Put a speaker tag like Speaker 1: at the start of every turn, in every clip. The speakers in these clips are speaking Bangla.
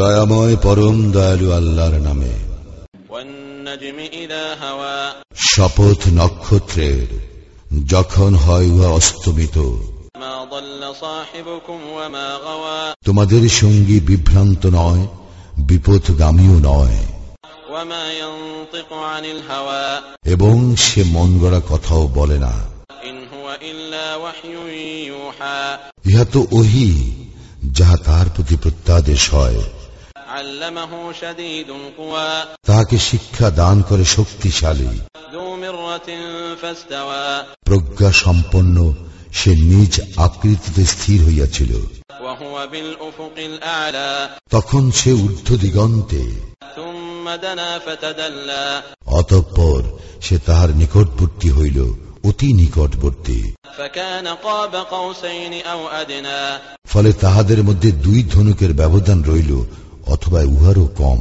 Speaker 1: দয়াময় পরম দয়ালু আল্লাহর নামে শপথ নক্ষত্রের যখন হয় উহা অস্তমিত তোমাদের সঙ্গী বিভ্রান্ত নয় বিপদগামীও নয় এবং সে মন গড়া কথাও বলে না
Speaker 2: ইহা
Speaker 1: তো ওহি যাহা তার প্রতি প্রত্যাদেশ হয় তাহাকে শিক্ষা দান করে শক্তিশালী প্রজ্ঞা সম্পন্ন সে নিজ আকৃতিতে স্থির হইয়াছিল তখন সে ঊর্ধ্ব দিগন্তে অতঃপর সে তাহার নিকটবর্তী হইল অতি নিকটবর্তী ফলে তাহাদের মধ্যে দুই ধনুকের ব্যবধান রইল অথবা উহারও কম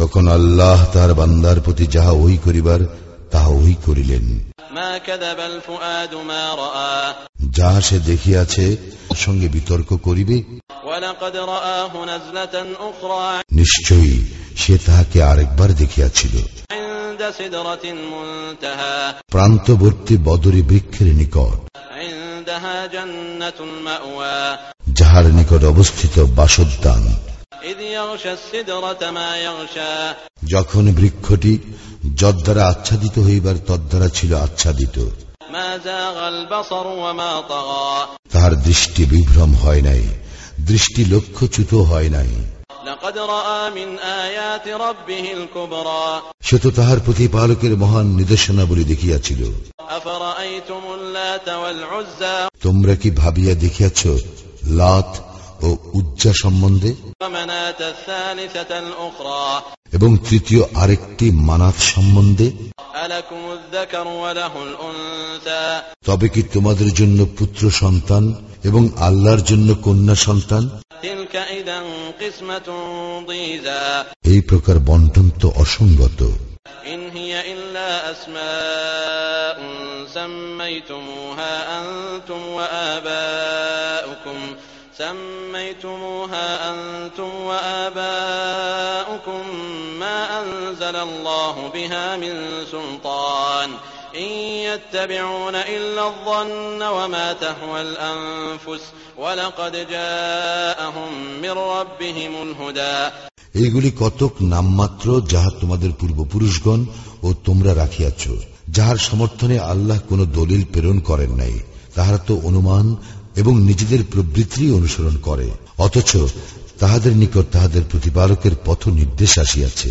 Speaker 1: তখন আল্লাহ তার বান্দার প্রতি যাহা ওই করিবার তাহা ওই করিলেন যা সে দেখিয়াছে সঙ্গে বিতর্ক করিবে নিশ্চয়ই সে তাহাকে আরেকবার দেখিয়াছিল প্রান্তবর্তী বদরী বৃক্ষের নিকট যাহার নিকট অবস্থিত বাসোদ্যান যখন বৃক্ষটি যদ্বারা আচ্ছাদিত হইবার তদ্বারা ছিল আচ্ছাদিত তাহার দৃষ্টি বিভ্রম হয় নাই দৃষ্টি লক্ষ্যচ্যুত হয় নাই সে তো তাহার প্রতি বালকের মহান নির্দেশনাবলী দেখিয়াছিল তোমরা কি ভাবিয়া দেখিয়াছ লাত ও উজ্জা সম্বন্ধে এবং তৃতীয় আরেকটি মানাত সম্বন্ধে তবে কি তোমাদের জন্য পুত্র সন্তান এবং আল্লাহর জন্য কন্যা সন্তান এই প্রকার বন্টন তো অসঙ্গত
Speaker 2: سميتموها أنتم وآباؤكم سميتموها أنتم وآباؤكم ما أنزل الله بها من سلطان এইগুলি কতক নামমাত্র
Speaker 1: যাহা তোমাদের পূর্বপুরুষগণ ও তোমরা রাখিয়াছ যাহার সমর্থনে আল্লাহ কোন দলিল প্রেরণ করেন নাই তাহারা তো অনুমান এবং নিজেদের প্রবৃত্তি অনুসরণ করে অথচ তাহাদের নিকট তাহাদের প্রতিপালকের পথ নির্দেশ আসিয়াছে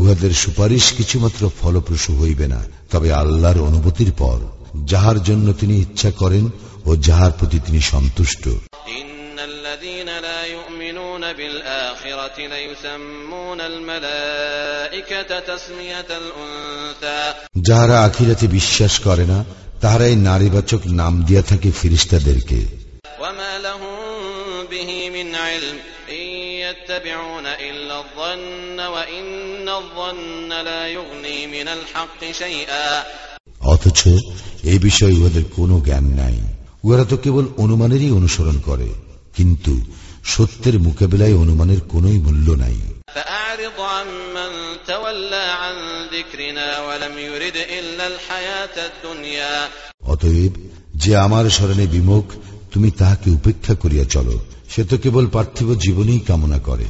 Speaker 1: উহাদের সুপারিশ কিছুমাত্র ফলপ্রসূ হইবে না তবে আল্লাহর অনুভূতির পর যাহার জন্য তিনি ইচ্ছা করেন ও যাহার প্রতি তিনি সন্তুষ্ট যাহারা আখিরাতে বিশ্বাস করে না এই নারীবাচক নাম দিয়া থাকে ফিরিস্তাদেরকে
Speaker 2: يتبعون إلا الظن
Speaker 1: وإن الظن لا يغني من الحق شيئا অথচ এ বিষয়ে উহাদের কোনো জ্ঞান নাই উহারা তো কেবল অনুমানেরই অনুসরণ করে কিন্তু সত্যের মোকাবেলায় অনুমানের কোন মূল্য নাই অতএব যে আমার স্মরণে বিমুখ তুমি তাহাকে উপেক্ষা করিয়া চলো সে তো কেবল পার্থিব জীবনেই কামনা করে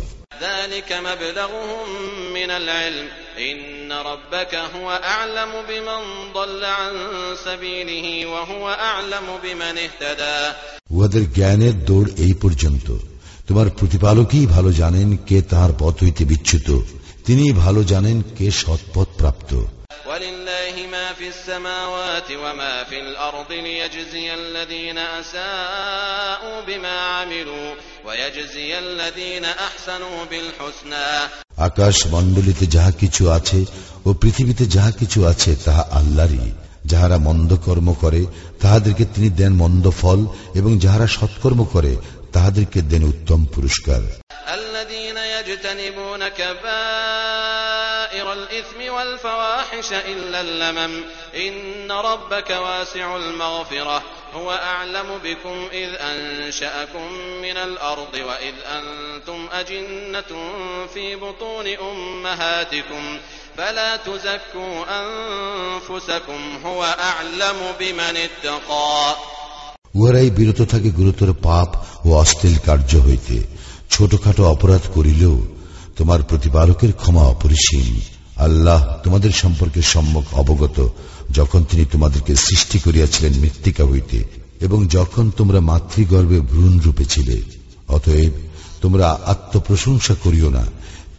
Speaker 1: উহাদের জ্ঞানের দৌড় এই পর্যন্ত তোমার প্রতিপালকই ভালো জানেন কে তাহার পথ হইতে বিচ্ছুত তিনি ভালো জানেন কে সৎপথ প্রাপ্ত
Speaker 2: في السماوات وما في الأرض ليجزي الذين أساءوا بما
Speaker 1: عملوا ويجزي الذين أحسنوا بالحسنى আকাশ মণ্ডলীতে যাহা কিছু আছে ও পৃথিবীতে যাহা কিছু আছে তাহা আল্লাহরই যাহারা মন্দ কর্ম করে তাহাদেরকে তিনি দেন মন্দ ফল এবং যাহারা সৎকর্ম করে তাহাদেরকে দেন উত্তম পুরস্কার
Speaker 2: كبائر الإثم والفواحش إلا اللمم إن ربك واسع المغفرة هو أعلم بكم إذ أنشأكم من الأرض وإذ أنتم أجنة في بطون أمهاتكم فلا تزكوا أنفسكم هو أعلم بمن اتقى
Speaker 1: উহারাই বিরত থাকে গুরুতর পাপ ও অশ্লীল কার্য হইতে ছোটখাটো অপরাধ করিলেও তোমার প্রতিপালকের ক্ষমা অপরিসীম আল্লাহ তোমাদের সম্পর্কে সম্মুখ অবগত যখন তিনি তোমাদেরকে সৃষ্টি করিয়াছিলেন মৃত্তিকা হইতে এবং যখন তোমরা মাতৃগর্ভে ভ্রূণ রূপে ছিলে অতএব তোমরা আত্মপ্রশংসা করিও না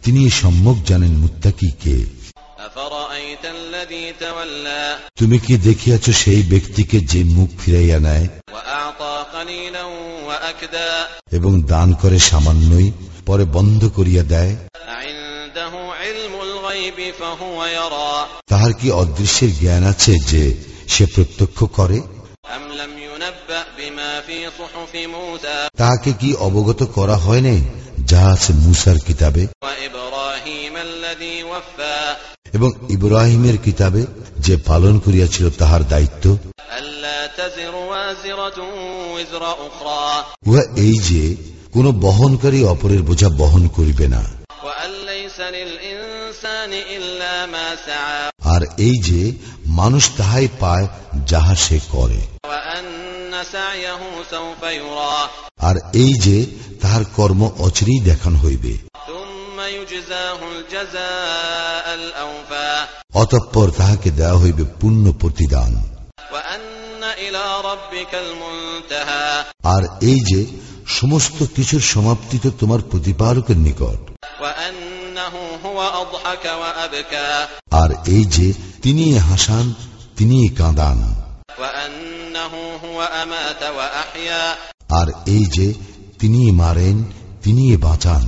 Speaker 1: তিনি সম্মুখ জানেন মুত্তাকি কে তুমি কি দেখিয়াছ সেই ব্যক্তিকে যে মুখ ফিরাইয়া নেয় এবং দান করে সামান্যই পরে বন্ধ করিয়া দেয় তাহার কি অদৃশ্যের জ্ঞান আছে যে সে প্রত্যক্ষ করে তাহাকে কি অবগত করা হয় নাই যা আছে মুসার কিতাবে এবং ইব্রাহিমের কিতাবে যে পালন করিয়াছিল তাহার দায়িত্ব উহা এই যে কোন বহনকারী অপরের বোঝা বহন করিবে না আর এই যে মানুষ তাহাই পায় যাহা সে করে আর এই যে তাহার কর্ম অচরেই দেখান হইবে অতঃপর তাহাকে দেওয়া হইবে পূর্ণ প্রতিদান আর এই যে সমস্ত কিছুর সমাপ্তি তো তোমার প্রতিপারকের নিকট আর এই যে তিনি হাসান তিনি কাঁদান আর এই যে তিনি মারেন তিনি বাঁচান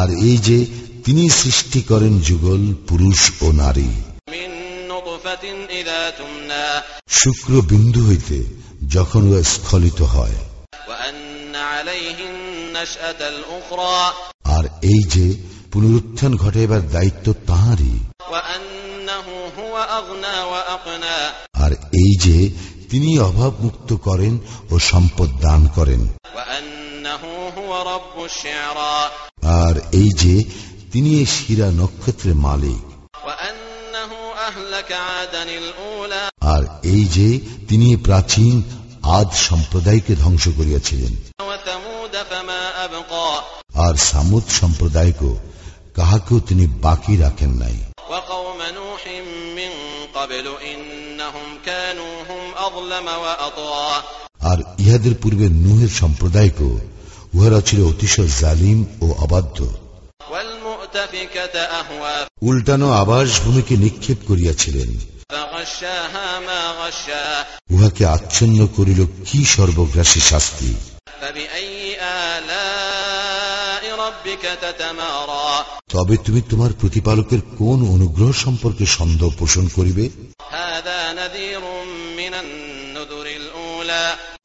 Speaker 1: আর এই যে তিনি সৃষ্টি করেন যুগল পুরুষ ও নারী শুক্র বিন্দু হইতে যখন ও স্খলিত হয় আর এই যে পুনরুত্থান ঘটাইবার দায়িত্ব তাহারই আর এই যে তিনি অভাব মুক্ত করেন ও সম্পদ দান করেন আর এই যে তিনি এ শিরা নক্ষত্রের মালিক আর এই যে তিনি প্রাচীন আদ সম্প্রদায়কে ধ্বংস করিয়াছিলেন আর সামুদ সম্প্রদায়কে কাহাকেও তিনি বাকি রাখেন নাই আর ইহাদের পূর্বে নুহের সম্প্রদায়কে উহারা ছিল অতিশয় জালিম ও অবাধ্য উল্টানো আবাস ভূমিকে নিক্ষেপ করিয়াছিলেন উহাকে আচ্ছন্ন করিল কি সর্বগ্রাসী শাস্তি তবে তুমি তোমার প্রতিপালকের কোন অনুগ্রহ সম্পর্কে সন্দেহ পোষণ করিবে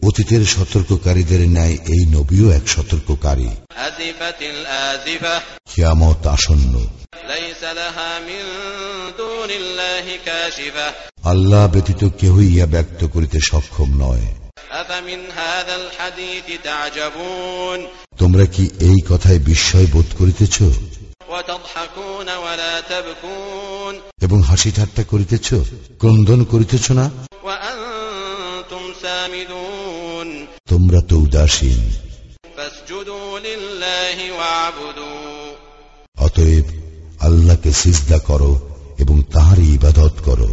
Speaker 1: অতীতের সতর্ককারীদের ন্যায় এই নবীও এক সতর্ককারী কিয়ামত আসন্ন আল্লাহ ব্যতীত কেহই ইয়া ব্যক্ত করিতে সক্ষম নয় তোমরা কি এই কথায় বিস্ময় বোধ করিতেছ এবং হাসি ঠাট্টা করিতেছ ক্রন্দন করিতেছ না তোমরা তো উদাসীন فاسجدوا لله واعبدوا অতএব আল্লাহকে সিজদা করো এবং তাহারই ইবাদত করো